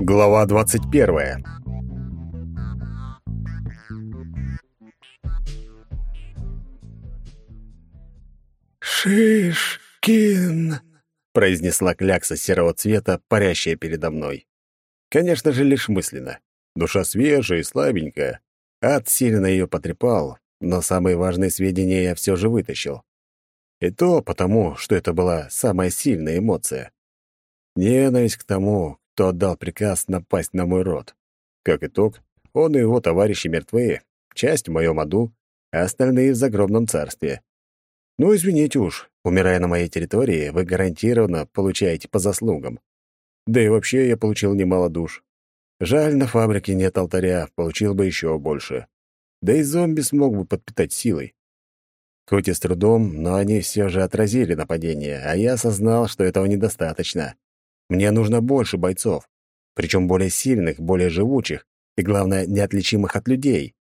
Глава 21. «Шишкин!» — произнесла клякса серого цвета, парящая передо мной. Конечно же, лишь мысленно. Душа свежая и слабенькая. Ад сильно ее потрепал, но самые важные сведения я все же вытащил. И то потому, что это была самая сильная эмоция. Ненависть к тому, кто отдал приказ напасть на мой род. Как итог, он и его товарищи мертвы, часть в моем аду, а остальные в загробном царстве. Ну, извините уж, умирая на моей территории, вы гарантированно получаете по заслугам. Да и вообще я получил немало душ. Жаль, на фабрике нет алтаря, получил бы еще больше. Да и зомби смог бы подпитать силой. Хоть и с трудом, но они все же отразили нападение, а я осознал, что этого недостаточно. Мне нужно больше бойцов, причем более сильных, более живучих и, главное, неотличимых от людей.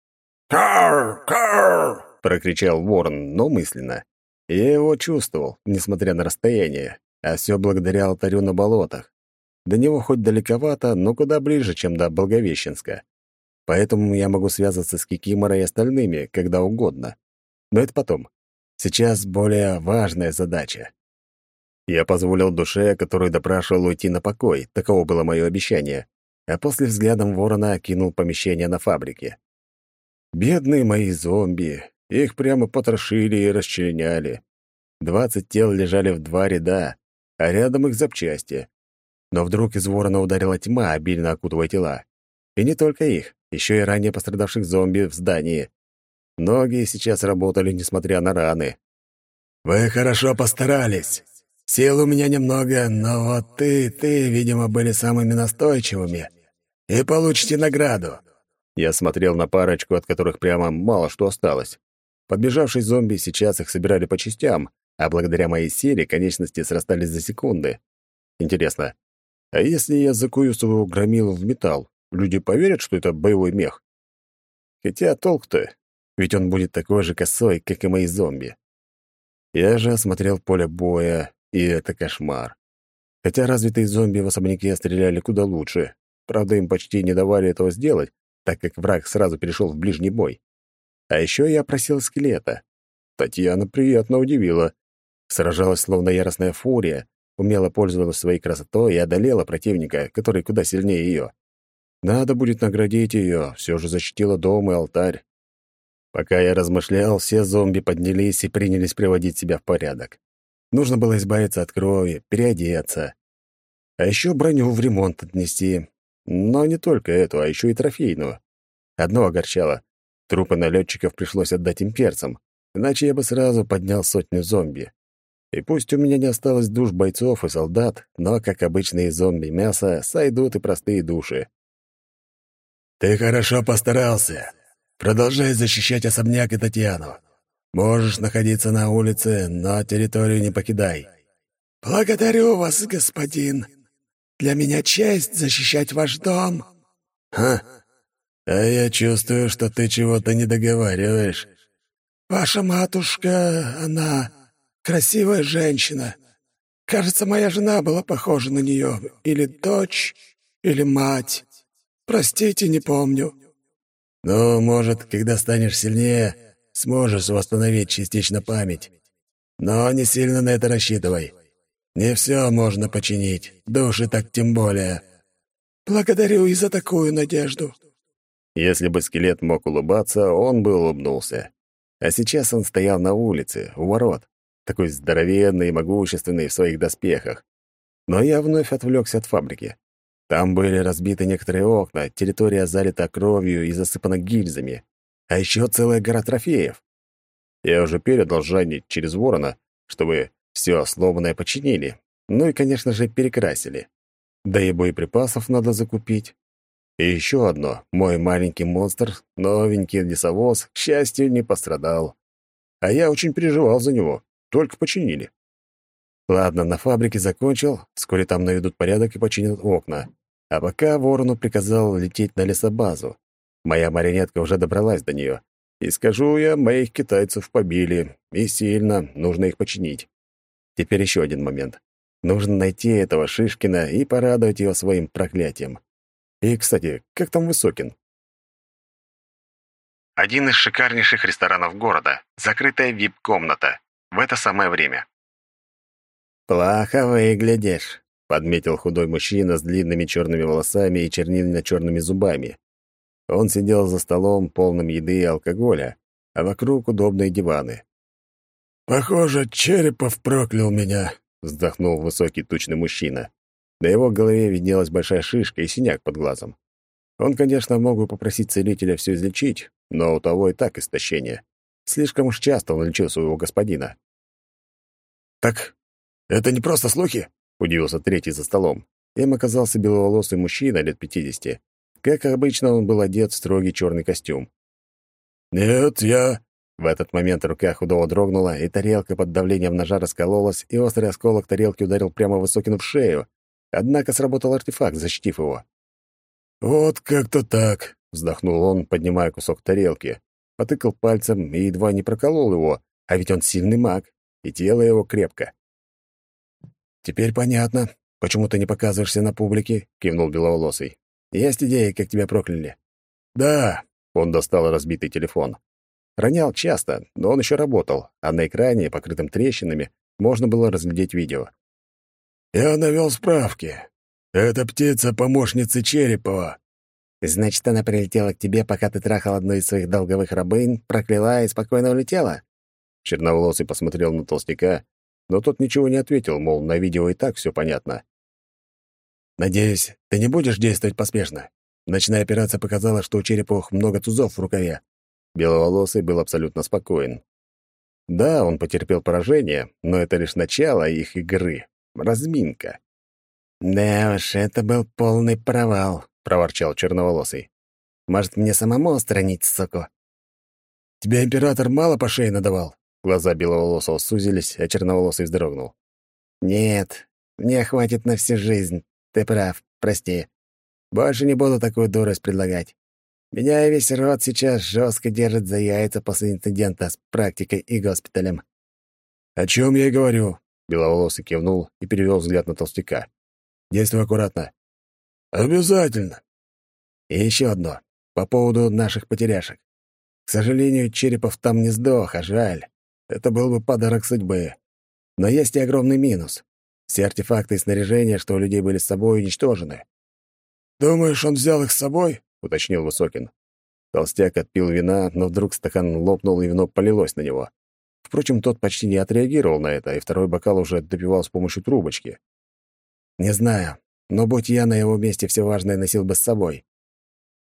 «Кар! Кар!» — прокричал ворон, но мысленно. Я его чувствовал, несмотря на расстояние, а все благодаря алтарю на болотах. До него хоть далековато, но куда ближе, чем до Благовещенска. Поэтому я могу связаться с Кикиморой и остальными, когда угодно. Но это потом. Сейчас более важная задача. Я позволил душе, которую допрашивал, уйти на покой, таково было мое обещание, а после взглядом ворона окинул помещение на фабрике. Бедные мои зомби, их прямо потрошили и расчленяли. Двадцать тел лежали в два ряда, а рядом их запчасти. Но вдруг из ворона ударила тьма, обильно окутывая тела. И не только их, еще и ранее пострадавших зомби в здании. Многие сейчас работали, несмотря на раны. «Вы хорошо постарались. Сил у меня немного, но вот ты, ты, видимо, были самыми настойчивыми. И получите награду». Я смотрел на парочку, от которых прямо мало что осталось. Подбежавшие зомби сейчас их собирали по частям, а благодаря моей силе конечности срастались за секунды. Интересно, а если я закую своего громилу в металл, люди поверят, что это боевой мех? Хотя толк-то, ведь он будет такой же косой, как и мои зомби. Я же осмотрел поле боя, и это кошмар. Хотя развитые зомби в особняке стреляли куда лучше. Правда, им почти не давали этого сделать, так как враг сразу перешел в ближний бой. А еще я просил скелета. Татьяна приятно удивила. Сражалась словно яростная фурия, умело пользовалась своей красотой и одолела противника, который куда сильнее ее. Надо будет наградить ее, все же защитила дом и алтарь. Пока я размышлял, все зомби поднялись и принялись приводить себя в порядок. Нужно было избавиться от крови, переодеться. А еще броню в ремонт отнести. Но не только эту, а еще и трофейную. Одно огорчало. Трупы налетчиков пришлось отдать имперцам, иначе я бы сразу поднял сотню зомби. И пусть у меня не осталось душ бойцов и солдат, но, как обычные зомби мясо, сойдут и простые души. «Ты хорошо постарался. Продолжай защищать особняк и Татьяну. Можешь находиться на улице, но территорию не покидай. Благодарю вас, господин. Для меня честь защищать ваш дом. Ха. А я чувствую, что ты чего-то не договариваешь. Ваша матушка, она красивая женщина. Кажется, моя жена была похожа на нее, или дочь, или мать. Простите, не помню. Ну, может, когда станешь сильнее, сможешь восстановить частично память. Но не сильно на это рассчитывай. Не все можно починить, души так тем более. Благодарю и за такую надежду. Если бы скелет мог улыбаться, он бы улыбнулся. А сейчас он стоял на улице, у ворот, такой здоровенный и могущественный в своих доспехах. Но я вновь отвлекся от фабрики. Там были разбиты некоторые окна, территория залита кровью и засыпана гильзами а еще целая гора трофеев. Я уже передал Жанне через ворона, чтобы все сломанное починили, ну и, конечно же, перекрасили. Да и боеприпасов надо закупить. И еще одно. Мой маленький монстр, новенький лесовоз, к счастью, не пострадал. А я очень переживал за него. Только починили. Ладно, на фабрике закончил, вскоре там наведут порядок и починят окна. А пока ворону приказал лететь на лесобазу. Моя марионетка уже добралась до нее. И скажу я, моих китайцев побили. И сильно, нужно их починить. Теперь еще один момент. Нужно найти этого Шишкина и порадовать его своим проклятием. И, кстати, как там Высокин? Один из шикарнейших ресторанов города. Закрытая вип-комната. В это самое время. «Плохо выглядишь», — подметил худой мужчина с длинными черными волосами и чернильно-черными зубами. Он сидел за столом, полным еды и алкоголя, а вокруг удобные диваны. «Похоже, Черепов проклял меня», — вздохнул высокий тучный мужчина. На его голове виднелась большая шишка и синяк под глазом. Он, конечно, мог бы попросить целителя все излечить, но у того и так истощение. Слишком уж часто он лечил своего господина. «Так это не просто слухи?» — удивился третий за столом. Им оказался беловолосый мужчина лет пятидесяти. Как обычно, он был одет в строгий черный костюм. «Нет, я...» В этот момент рука худого дрогнула, и тарелка под давлением ножа раскололась, и острый осколок тарелки ударил прямо Высокину в шею. Однако сработал артефакт, защитив его. «Вот как-то так», — вздохнул он, поднимая кусок тарелки. Потыкал пальцем и едва не проколол его, а ведь он сильный маг, и тело его крепко. «Теперь понятно, почему ты не показываешься на публике», — кивнул Беловолосый. «Есть идеи, как тебя прокляли?» «Да», — он достал разбитый телефон. Ронял часто, но он еще работал, а на экране, покрытым трещинами, можно было разглядеть видео. «Я навел справки. Это птица помощницы Черепова». «Значит, она прилетела к тебе, пока ты трахал одну из своих долговых рабынь, прокляла и спокойно улетела?» Черноволосый посмотрел на толстяка, но тот ничего не ответил, мол, на видео и так все понятно. «Надеюсь, ты не будешь действовать поспешно. Ночная операция показала, что у Череповых много тузов в рукаве». Беловолосый был абсолютно спокоен. Да, он потерпел поражение, но это лишь начало их игры. Разминка. «Да уж, это был полный провал», — проворчал черноволосый. «Может, мне самому устранить суку?» «Тебе император мало по шее надавал?» Глаза беловолосого сузились, а черноволосый вздрогнул. «Нет, мне хватит на всю жизнь. Ты прав, прости. Больше не буду такую дурость предлагать. Меня и весь род сейчас жестко держит за яйца после инцидента с практикой и госпиталем». «О чем я и говорю. Беловолосый кивнул и перевел взгляд на толстяка. «Действуй аккуратно». «Обязательно». «И еще одно. По поводу наших потеряшек. К сожалению, Черепов там не сдох, а жаль. Это был бы подарок судьбы. Но есть и огромный минус. Все артефакты и снаряжение, что у людей были с собой, уничтожены». «Думаешь, он взял их с собой?» — уточнил Высокин. Толстяк отпил вина, но вдруг стакан лопнул, и вино полилось на него. Впрочем, тот почти не отреагировал на это, и второй бокал уже допивал с помощью трубочки. «Не знаю, но будь я на его месте, все важное носил бы с собой».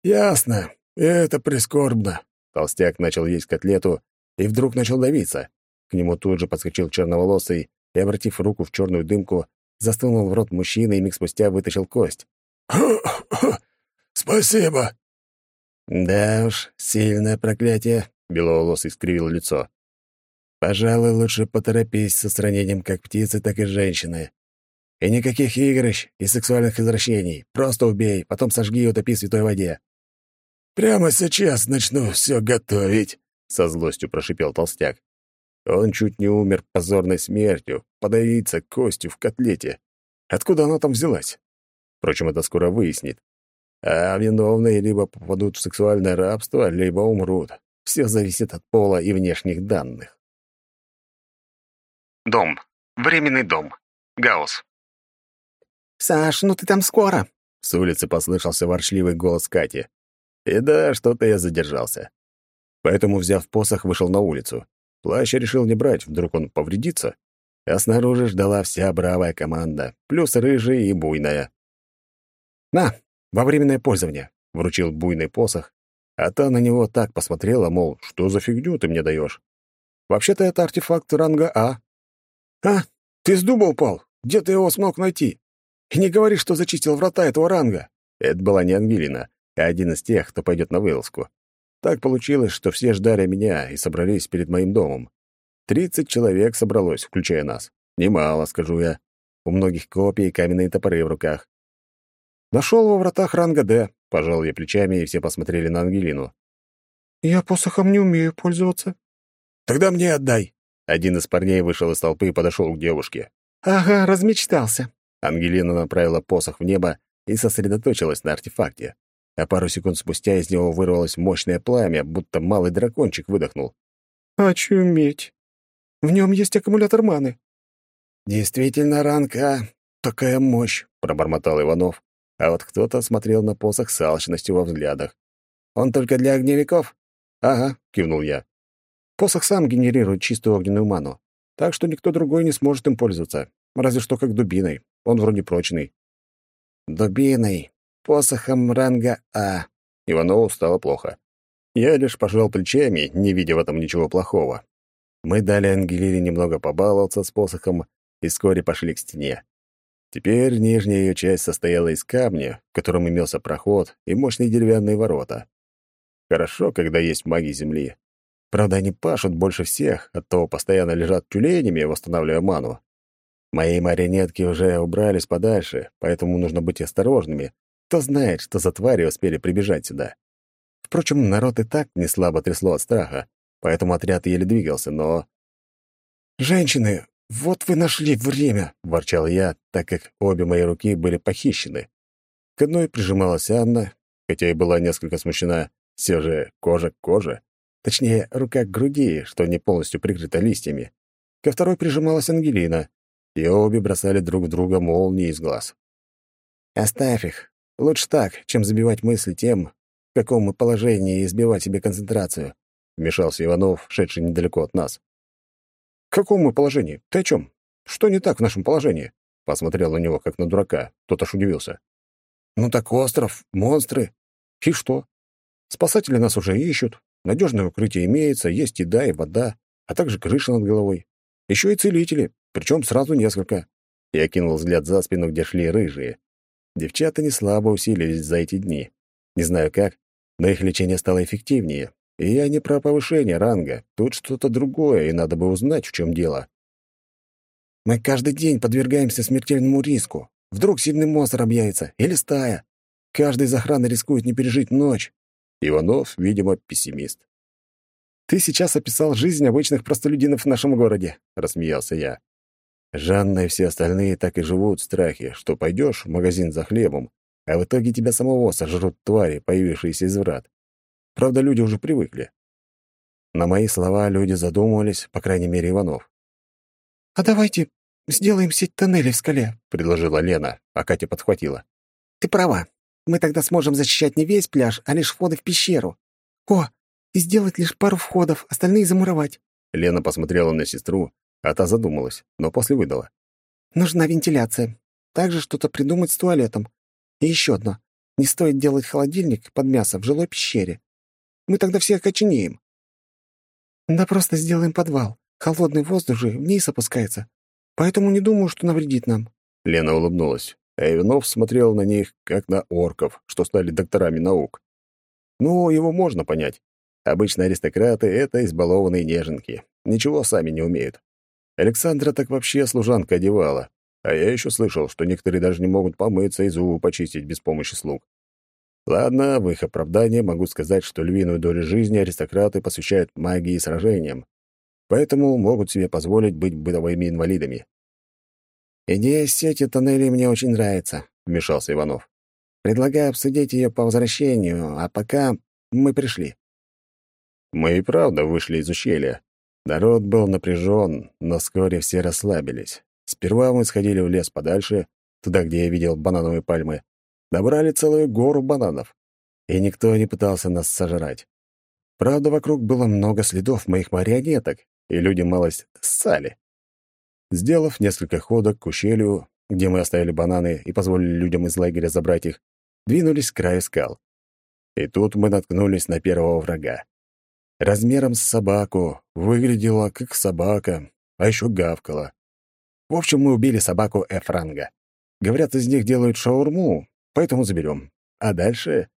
«Ясно. И это прискорбно». Толстяк начал есть котлету и вдруг начал давиться. К нему тут же подскочил черноволосый и, обратив руку в черную дымку, засунул в рот мужчины и миг спустя вытащил кость. «Спасибо!» «Да уж, сильное проклятие», — беловолосый скривил лицо. Пожалуй, лучше поторопись с устранением как птицы, так и женщины. И никаких игрищ и сексуальных извращений. Просто убей, потом сожги и утопи в святой воде. «Прямо сейчас начну все готовить», — со злостью прошипел толстяк. Он чуть не умер позорной смертью, подавиться костью в котлете. Откуда она там взялась? Впрочем, это скоро выяснит. А виновные либо попадут в сексуальное рабство, либо умрут. Все зависит от пола и внешних данных. Дом. Временный дом. Гаус. «Саш, ну ты там скоро!» С улицы послышался ворчливый голос Кати. И да, что-то я задержался. Поэтому, взяв посох, вышел на улицу. Плащ решил не брать, вдруг он повредится. А снаружи ждала вся бравая команда, плюс рыжая и буйная. «На, во временное пользование», — вручил буйный посох, а та на него так посмотрела, мол, что за фигню ты мне даешь? Вообще-то это артефакт ранга А, «А, ты с дуба упал? Где ты его смог найти? И не говори, что зачистил врата этого ранга». Это была не Ангелина, а один из тех, кто пойдет на вылазку. Так получилось, что все ждали меня и собрались перед моим домом. Тридцать человек собралось, включая нас. Немало, скажу я. У многих копий и каменные топоры в руках. Нашел во вратах ранга «Д», пожал я плечами, и все посмотрели на Ангелину. «Я посохом не умею пользоваться». «Тогда мне отдай», один из парней вышел из толпы и подошел к девушке. «Ага, размечтался». Ангелина направила посох в небо, и сосредоточилась на артефакте. А пару секунд спустя из него вырвалось мощное пламя, будто малый дракончик выдохнул. «Очуметь! В нем есть аккумулятор маны». «Действительно, ранка, такая мощь!» — пробормотал Иванов. А вот кто-то смотрел на посох с алчностью во взглядах. «Он только для огневиков?» «Ага», — кивнул я. «Посох сам генерирует чистую огненную ману, так что никто другой не сможет им пользоваться, разве что как дубиной. Он вроде прочный». «Дубиной, посохом ранга А». Иванову стало плохо. Я лишь пожал плечами, не видя в этом ничего плохого. Мы дали Ангелине немного побаловаться с посохом и вскоре пошли к стене. Теперь нижняя ее часть состояла из камня, в котором имелся проход и мощные деревянные ворота. Хорошо, когда есть маги земли. Правда, они пашут больше всех, оттого постоянно лежат тюленями, восстанавливая ману. Мои марионетки уже убрались подальше, поэтому нужно быть осторожными. Кто знает, что за твари успели прибежать сюда. Впрочем, народ и так не слабо трясло от страха, поэтому отряд еле двигался, но... «Женщины, вот вы нашли время!» — ворчал я, так как обе мои руки были похищены. К одной прижималась Анна, хотя и была несколько смущена, все же кожа к коже. Точнее, рука к груди, что не полностью прикрыта листьями. Ко второй прижималась Ангелина, и обе бросали друг в друга молнии из глаз. «Оставь их. Лучше так, чем забивать мысли тем, в каком мы положении и сбивать себе концентрацию», — вмешался Иванов, шедший недалеко от нас. «В каком мы положении? Ты о чем? Что не так в нашем положении?» Посмотрел на него, как на дурака. Тот аж удивился. «Ну так остров, монстры. И что? Спасатели нас уже ищут. Надежное укрытие имеется, есть еда и вода, а также крыша над головой. Еще и целители, причем сразу несколько». Я кинул взгляд за спину, где шли рыжие. Девчата не слабо усилились за эти дни. Не знаю как, но их лечение стало эффективнее. И я не про повышение ранга. Тут что-то другое, и надо бы узнать, в чем дело. Мы каждый день подвергаемся смертельному риску. Вдруг сильный монстр объявится, или стая. Каждый из охраны рискует не пережить ночь. Иванов, видимо, пессимист. «Ты сейчас описал жизнь обычных простолюдинов в нашем городе», — рассмеялся я. Жанна и все остальные так и живут в страхе, что пойдешь в магазин за хлебом, а в итоге тебя самого сожрут твари, появившиеся из врат. Правда, люди уже привыкли. На мои слова люди задумывались, по крайней мере, Иванов. «А давайте сделаем сеть тоннелей в скале», — предложила Лена, а Катя подхватила. «Ты права. Мы тогда сможем защищать не весь пляж, а лишь входы в пещеру. О, и сделать лишь пару входов, остальные замуровать». Лена посмотрела на сестру, а та задумалась, но после выдала. «Нужна вентиляция. Также что-то придумать с туалетом. И еще одно. Не стоит делать холодильник под мясо в жилой пещере. Мы тогда все окоченеем. Да просто сделаем подвал. Холодный воздух же вниз опускается. Поэтому не думаю, что навредит нам. Лена улыбнулась, а Иванов смотрел на них, как на орков, что стали докторами наук. Ну, его можно понять. Обычно аристократы — это избалованные неженки. Ничего сами не умеют. Александра так вообще служанка одевала. А я еще слышал, что некоторые даже не могут помыться и зубы почистить без помощи слуг. Ладно, в их оправдание могу сказать, что львиную долю жизни аристократы посвящают магии и сражениям, поэтому могут себе позволить быть бытовыми инвалидами. «Идея сети тоннелей мне очень нравится», — вмешался Иванов. «Предлагаю обсудить ее по возвращению, а пока мы пришли». Мы и правда вышли из ущелья. Народ был напряжен, но вскоре все расслабились. Сперва мы сходили в лес подальше, туда, где я видел банановые пальмы, набрали целую гору бананов, и никто не пытался нас сожрать. Правда, вокруг было много следов моих марионеток, и люди малость ссали. Сделав несколько ходок к ущелью, где мы оставили бананы и позволили людям из лагеря забрать их, двинулись к краю скал. И тут мы наткнулись на первого врага. Размером с собаку, выглядела как собака, а еще гавкала. В общем, мы убили собаку Эфранга. Говорят, из них делают шаурму, поэтому заберем. А дальше?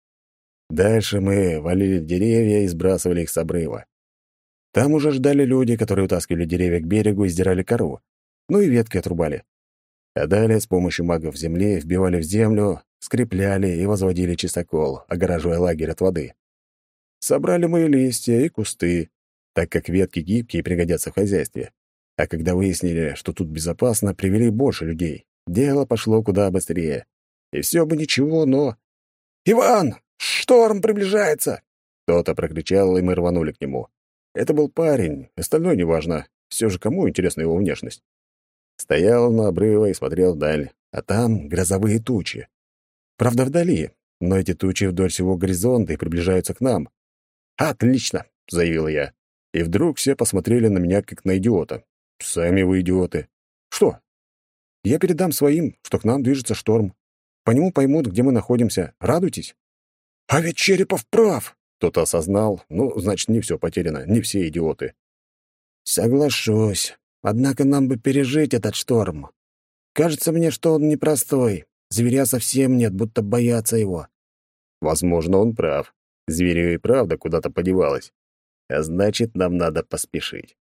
Дальше мы валили деревья и сбрасывали их с обрыва. Там уже ждали люди, которые утаскивали деревья к берегу и сдирали кору. Ну и ветки отрубали. А далее с помощью магов земли вбивали в землю, скрепляли и возводили чистокол, огораживая лагерь от воды. Собрали мы листья и кусты, так как ветки гибкие пригодятся в хозяйстве. А когда выяснили, что тут безопасно, привели больше людей. Дело пошло куда быстрее. И все бы ничего, но... «Иван, шторм приближается!» Кто-то прокричал, и мы рванули к нему. Это был парень, остальное неважно. Все же кому интересна его внешность? Стоял на обрыве и смотрел вдаль, а там грозовые тучи. Правда, вдали, но эти тучи вдоль всего горизонта и приближаются к нам. «Отлично!» — заявил я. И вдруг все посмотрели на меня, как на идиота. «Сами вы идиоты!» «Что?» «Я передам своим, что к нам движется шторм. По нему поймут, где мы находимся. Радуйтесь!» «А ведь Черепов прав!» Кто-то осознал. Ну, значит, не все потеряно, не все идиоты. «Соглашусь. Однако нам бы пережить этот шторм. Кажется мне, что он непростой. Зверя совсем нет, будто боятся его». Возможно, он прав. Зверю и правда куда-то подевалась. А значит, нам надо поспешить.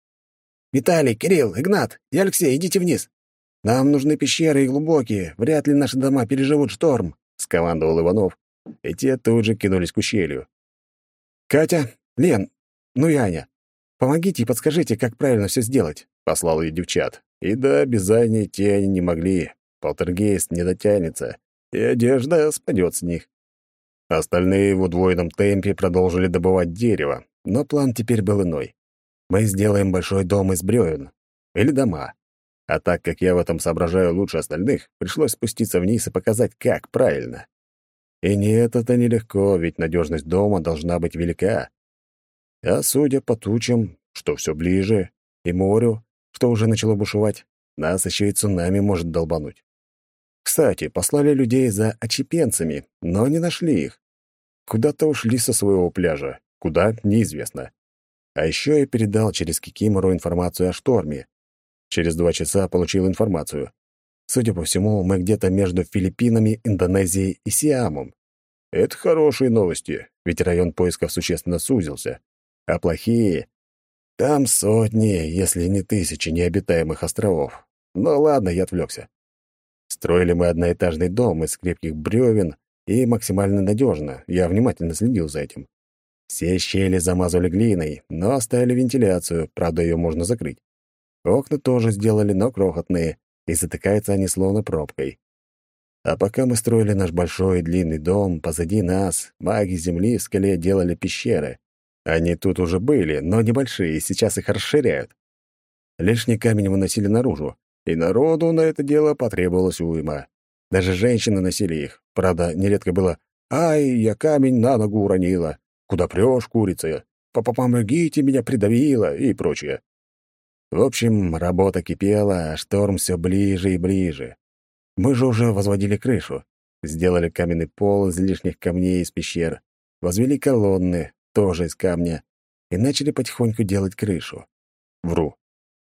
«Виталий, Кирилл, Игнат и Алексей, идите вниз. Нам нужны пещеры и глубокие. Вряд ли наши дома переживут шторм», — скомандовал Иванов. И те тут же кинулись к ущелью. «Катя, Лен, ну и Аня, помогите и подскажите, как правильно все сделать», — послал ей девчат. И да, без Ани те они не могли. Полтергейст не дотянется, и одежда спадет с них. Остальные в удвоенном темпе продолжили добывать дерево, но план теперь был иной. Мы сделаем большой дом из бревен. Или дома. А так как я в этом соображаю лучше остальных, пришлось спуститься вниз и показать, как правильно. И нет, это нелегко, ведь надежность дома должна быть велика. А судя по тучам, что все ближе, и морю, что уже начало бушевать, нас еще и цунами может долбануть. Кстати, послали людей за очепенцами, но не нашли их. Куда-то ушли со своего пляжа. Куда — неизвестно. А еще я передал через Кикимору информацию о шторме. Через два часа получил информацию. Судя по всему, мы где-то между Филиппинами, Индонезией и Сиамом. Это хорошие новости, ведь район поисков существенно сузился. А плохие... Там сотни, если не тысячи необитаемых островов. Но ладно, я отвлекся. Строили мы одноэтажный дом из крепких бревен и максимально надежно. Я внимательно следил за этим. Все щели замазали глиной, но оставили вентиляцию, правда, ее можно закрыть. Окна тоже сделали, но крохотные, и затыкаются они словно пробкой. А пока мы строили наш большой длинный дом, позади нас маги Земли в скале делали пещеры. Они тут уже были, но небольшие, и сейчас их расширяют. Лишний камень выносили наружу, и народу на это дело потребовалось уйма. Даже женщины носили их. Правда, нередко было «Ай, я камень на ногу уронила! Куда прешь, курица? Папа, помогите, меня придавило!» и прочее. В общем, работа кипела, а шторм все ближе и ближе. Мы же уже возводили крышу, сделали каменный пол из лишних камней из пещер, возвели колонны, тоже из камня, и начали потихоньку делать крышу. Вру.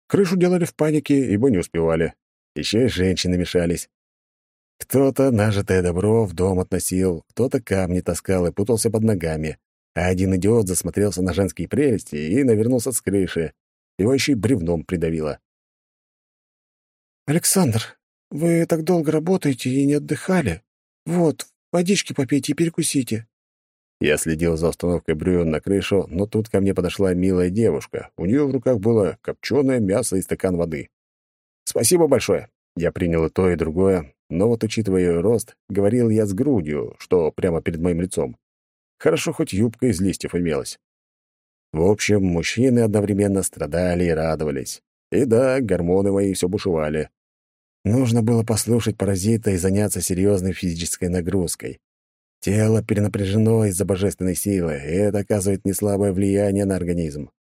Крышу делали в панике, ибо не успевали. Еще и женщины мешались. Кто-то нажитое добро в дом относил, кто-то камни таскал и путался под ногами, а один идиот засмотрелся на женские прелести и навернулся с крыши. Его еще и бревном придавило. «Александр, вы так долго работаете и не отдыхали. Вот, водички попейте и перекусите». Я следил за установкой бревен на крышу, но тут ко мне подошла милая девушка. У нее в руках было копченое мясо и стакан воды. «Спасибо большое!» Я принял и то, и другое, но вот, учитывая ее рост, говорил я с грудью, что прямо перед моим лицом. Хорошо, хоть юбка из листьев имелась. В общем, мужчины одновременно страдали и радовались. И да, гормоны мои все бушевали. Нужно было послушать паразита и заняться серьезной физической нагрузкой. Тело перенапряжено из-за божественной силы, и это оказывает неслабое влияние на организм.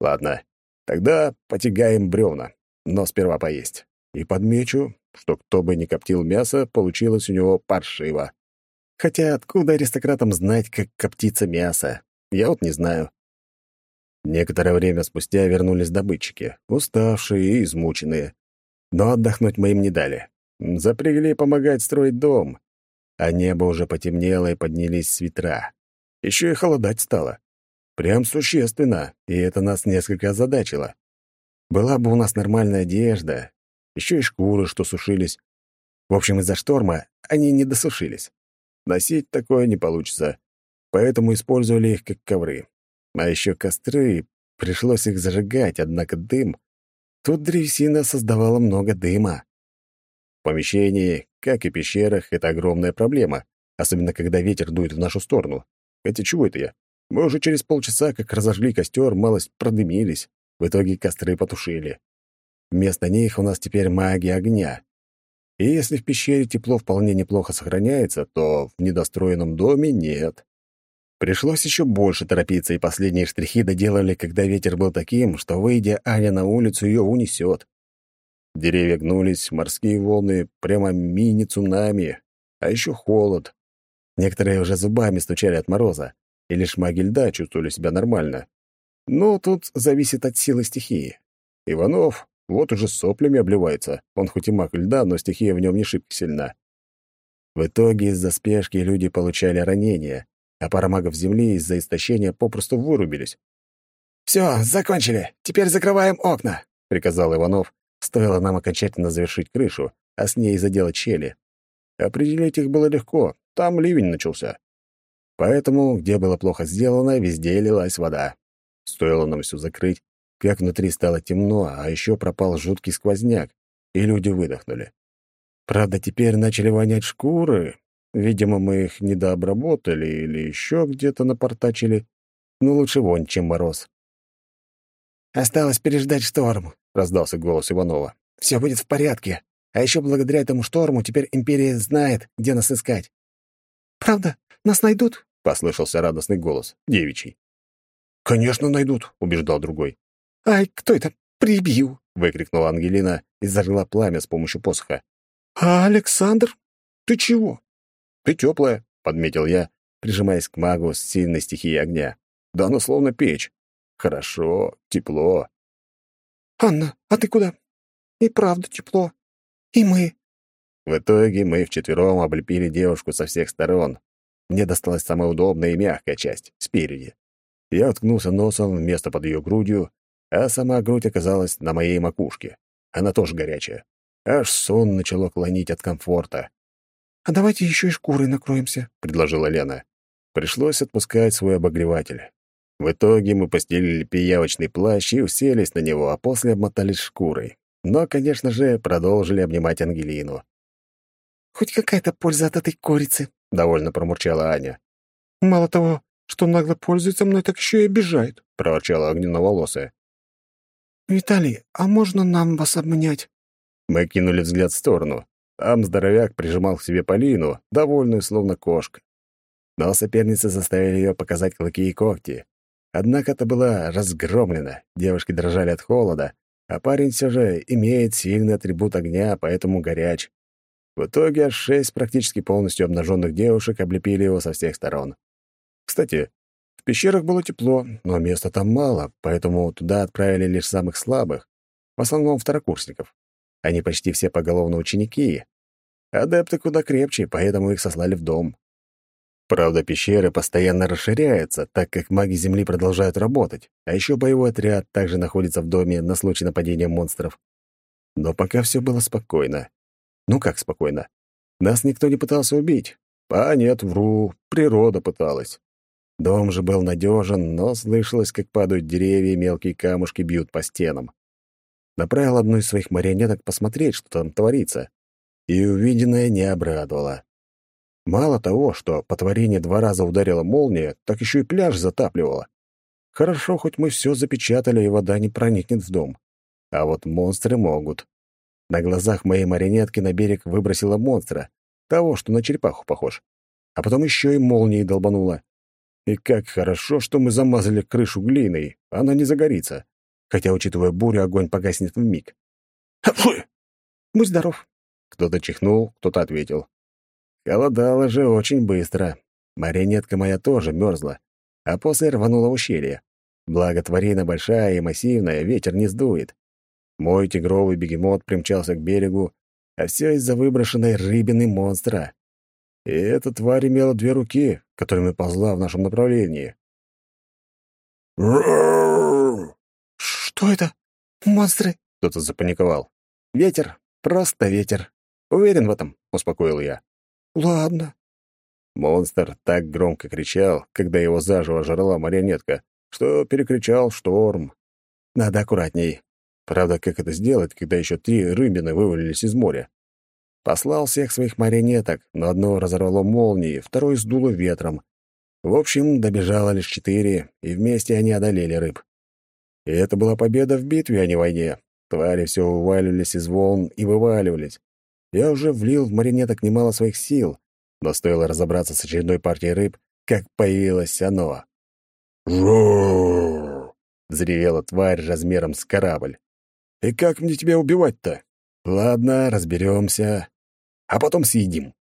Ладно, тогда потягаем бревна, но сперва поесть. И подмечу, что кто бы ни коптил мясо, получилось у него паршиво. Хотя откуда аристократам знать, как коптится мясо? Я вот не знаю. Некоторое время спустя вернулись добытчики, уставшие и измученные. Но отдохнуть мы им не дали. Запрягли помогать строить дом. А небо уже потемнело и поднялись с ветра. Еще и холодать стало. Прям существенно, и это нас несколько озадачило. Была бы у нас нормальная одежда, еще и шкуры, что сушились. В общем, из-за шторма они не досушились. Носить такое не получится, поэтому использовали их как ковры. А еще костры, пришлось их зажигать, однако дым... Тут древесина создавала много дыма. В помещении, как и пещерах, это огромная проблема, особенно когда ветер дует в нашу сторону. Хотя чего это я? Мы уже через полчаса, как разожгли костер, малость продымились. В итоге костры потушили. Вместо них у нас теперь магия огня. И если в пещере тепло вполне неплохо сохраняется, то в недостроенном доме нет. Пришлось еще больше торопиться, и последние штрихи доделали, когда ветер был таким, что, выйдя Аня на улицу, ее унесет. Деревья гнулись, морские волны, прямо мини-цунами, а еще холод. Некоторые уже зубами стучали от мороза, и лишь маги льда чувствовали себя нормально. Но тут зависит от силы стихии. Иванов вот уже соплями обливается. Он хоть и маг льда, но стихия в нем не шибко сильна. В итоге из-за спешки люди получали ранения, а пара магов земли из-за истощения попросту вырубились. «Все, закончили. Теперь закрываем окна», — приказал Иванов. Стоило нам окончательно завершить крышу, а с ней заделать щели. Определить их было легко, там ливень начался. Поэтому, где было плохо сделано, везде лилась вода. Стоило нам все закрыть, как внутри стало темно, а еще пропал жуткий сквозняк, и люди выдохнули. Правда, теперь начали вонять шкуры. Видимо, мы их недообработали или еще где-то напортачили. Но лучше вонь, чем мороз. «Осталось переждать шторм», — раздался голос Иванова. «Все будет в порядке. А еще благодаря этому шторму теперь Империя знает, где нас искать». «Правда? Нас найдут?» — послышался радостный голос, девичий. «Конечно найдут», — убеждал другой. «Ай, кто это? Прибил!» — выкрикнула Ангелина и зажгла пламя с помощью посоха. «А Александр? Ты чего?» «Ты теплая», — подметил я, прижимаясь к магу с сильной стихией огня. «Да она словно печь. Хорошо, тепло». «Анна, а ты куда?» «И правда тепло. И мы». В итоге мы вчетвером облепили девушку со всех сторон. Мне досталась самая удобная и мягкая часть — спереди. Я уткнулся носом в место под ее грудью а сама грудь оказалась на моей макушке. Она тоже горячая. Аж сон начало клонить от комфорта. «А давайте еще и шкурой накроемся», — предложила Лена. Пришлось отпускать свой обогреватель. В итоге мы постелили пиявочный плащ и уселись на него, а после обмотались шкурой. Но, конечно же, продолжили обнимать Ангелину. «Хоть какая-то польза от этой курицы», — довольно промурчала Аня. «Мало того, что нагло пользуется мной, так еще и обижает», — проворчала огненноволосая. «Виталий, а можно нам вас обменять?» Мы кинули взгляд в сторону. Там здоровяк прижимал к себе Полину, довольную, словно кошка. Но соперницы заставили ее показать клыки и когти. Однако это было разгромлено, девушки дрожали от холода, а парень все же имеет сильный атрибут огня, поэтому горяч. В итоге шесть практически полностью обнаженных девушек облепили его со всех сторон. Кстати, пещерах было тепло, но места там мало, поэтому туда отправили лишь самых слабых, в основном второкурсников. Они почти все поголовно ученики. Адепты куда крепче, поэтому их сослали в дом. Правда, пещеры постоянно расширяются, так как маги Земли продолжают работать, а еще боевой отряд также находится в доме на случай нападения монстров. Но пока все было спокойно. Ну как спокойно? Нас никто не пытался убить. А нет, вру, природа пыталась. Дом же был надежен, но слышалось, как падают деревья и мелкие камушки бьют по стенам. Направил одну из своих марионеток посмотреть, что там творится. И увиденное не обрадовало. Мало того, что по творению два раза ударила молния, так еще и пляж затапливало. Хорошо, хоть мы все запечатали, и вода не проникнет в дом. А вот монстры могут. На глазах моей марионетки на берег выбросила монстра, того, что на черепаху похож. А потом еще и молнией долбанула. И как хорошо, что мы замазали крышу глиной, она не загорится. Хотя, учитывая бурю, огонь погаснет в миг. Будь здоров. Кто-то чихнул, кто-то ответил. Холодало же очень быстро. Марионетка моя тоже мерзла, а после рванула в ущелье. Благо, тварина большая и массивная, ветер не сдует. Мой тигровый бегемот примчался к берегу, а все из-за выброшенной рыбины монстра. И эта тварь имела две руки, которыми ползла в нашем направлении. «Что это? Монстры?» Кто-то запаниковал. «Ветер. Просто ветер. Уверен в этом», — успокоил я. «Ладно». Монстр так громко кричал, когда его заживо жрала марионетка, что перекричал шторм. Надо аккуратней. Правда, как это сделать, когда еще три рыбины вывалились из моря? Послал всех своих марионеток, но одно разорвало молнией, второе сдуло ветром. В общем, добежало лишь четыре, и вместе они одолели рыб. И это была победа в битве, а не войне. Твари все вываливались из волн и вываливались. Я уже влил в марионеток немало своих сил, но стоило разобраться с очередной партией рыб, как появилось оно. «Жу!» — взревела тварь размером с корабль. «И как мне тебя убивать-то? Ладно, разберемся, а потом съедим».